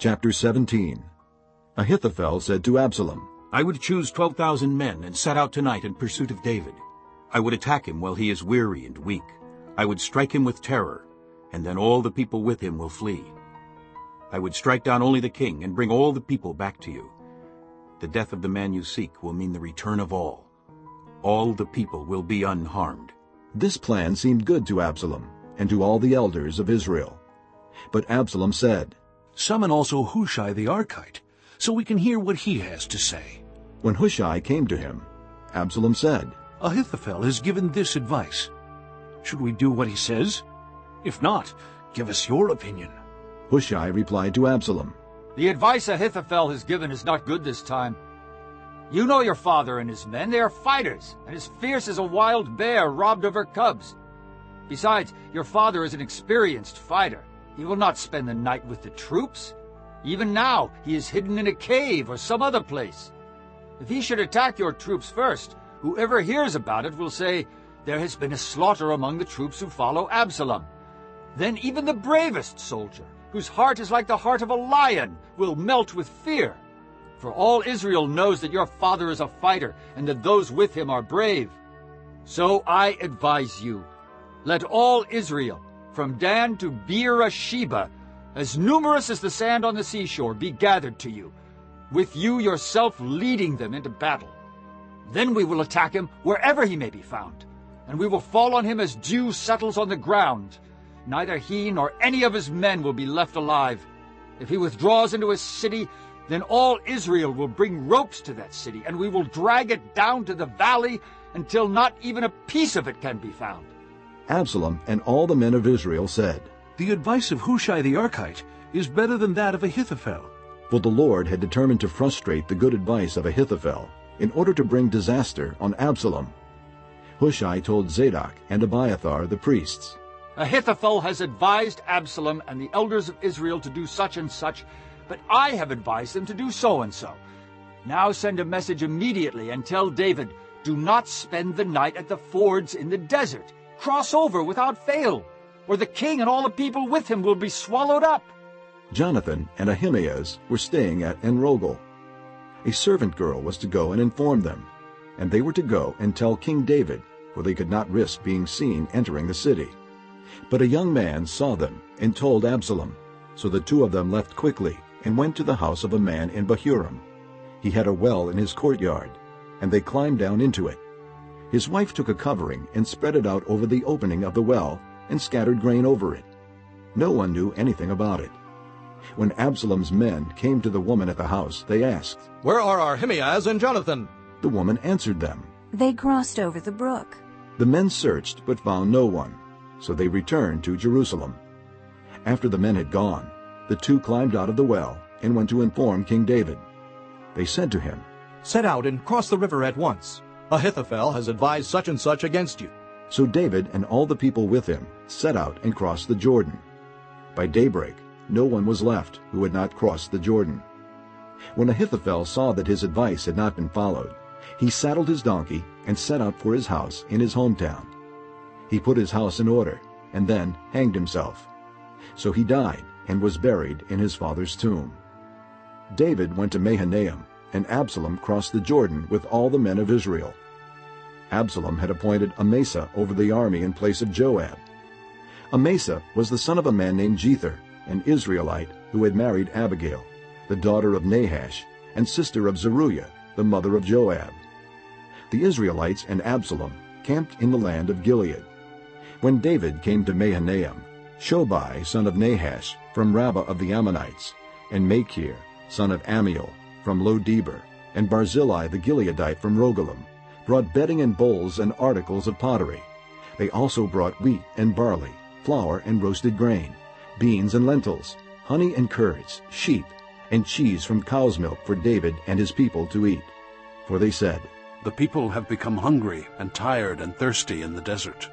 Chapter 17 Ahithophel said to Absalom, I would choose 12,000 men and set out tonight in pursuit of David. I would attack him while he is weary and weak. I would strike him with terror, and then all the people with him will flee. I would strike down only the king and bring all the people back to you. The death of the man you seek will mean the return of all. All the people will be unharmed. This plan seemed good to Absalom and to all the elders of Israel. But Absalom said, Summon also Hushai the Archite, so we can hear what he has to say. When Hushai came to him, Absalom said, Ahithophel has given this advice. Should we do what he says? If not, give us your opinion. Hushai replied to Absalom, The advice Ahithophel has given is not good this time. You know your father and his men. They are fighters, and as fierce as a wild bear robbed of her cubs. Besides, your father is an experienced fighter. He will not spend the night with the troops. Even now, he is hidden in a cave or some other place. If he should attack your troops first, whoever hears about it will say, There has been a slaughter among the troops who follow Absalom. Then even the bravest soldier, whose heart is like the heart of a lion, will melt with fear. For all Israel knows that your father is a fighter, and that those with him are brave. So I advise you, let all Israel, from Dan to Beersheba, as numerous as the sand on the seashore, be gathered to you, with you yourself leading them into battle. Then we will attack him wherever he may be found, and we will fall on him as dew settles on the ground. Neither he nor any of his men will be left alive. If he withdraws into a city, then all Israel will bring ropes to that city, and we will drag it down to the valley until not even a piece of it can be found. Absalom and all the men of Israel said, The advice of Hushai the Archite is better than that of Ahithophel. For the Lord had determined to frustrate the good advice of Ahithophel in order to bring disaster on Absalom. Hushai told Zadok and Abiathar the priests, Ahithophel has advised Absalom and the elders of Israel to do such and such, but I have advised them to do so and so. Now send a message immediately and tell David, Do not spend the night at the fords in the desert. Cross over without fail, or the king and all the people with him will be swallowed up. Jonathan and Ahimaaz were staying at Enrogel. A servant girl was to go and inform them, and they were to go and tell King David, for they could not risk being seen entering the city. But a young man saw them and told Absalom. So the two of them left quickly and went to the house of a man in Bahurim. He had a well in his courtyard, and they climbed down into it. His wife took a covering and spread it out over the opening of the well and scattered grain over it. No one knew anything about it. When Absalom's men came to the woman at the house, they asked, Where are our Ahimaaz and Jonathan? The woman answered them. They crossed over the brook. The men searched but found no one, so they returned to Jerusalem. After the men had gone, the two climbed out of the well and went to inform King David. They said to him, Set out and cross the river at once. Ahithophel has advised such and such against you. So David and all the people with him set out and crossed the Jordan. By daybreak, no one was left who had not crossed the Jordan. When Ahithophel saw that his advice had not been followed, he saddled his donkey and set out for his house in his hometown. He put his house in order and then hanged himself. So he died and was buried in his father's tomb. David went to Mahanaim, and Absalom crossed the Jordan with all the men of Israel. Absalom had appointed Amasa over the army in place of Joab. Amasa was the son of a man named Jether, an Israelite who had married Abigail, the daughter of Nahash, and sister of Zeruiah, the mother of Joab. The Israelites and Absalom camped in the land of Gilead. When David came to Mahanaim, Shobai, son of Nahash, from Rabbah of the Ammonites, and Machir, son of Ammiel, from Lo-debar, and Barzillai the Gileadite from Rogelim, brought bedding and bowls and articles of pottery. They also brought wheat and barley, flour and roasted grain, beans and lentils, honey and curds, sheep, and cheese from cow's milk for David and his people to eat. For they said, The people have become hungry and tired and thirsty in the desert.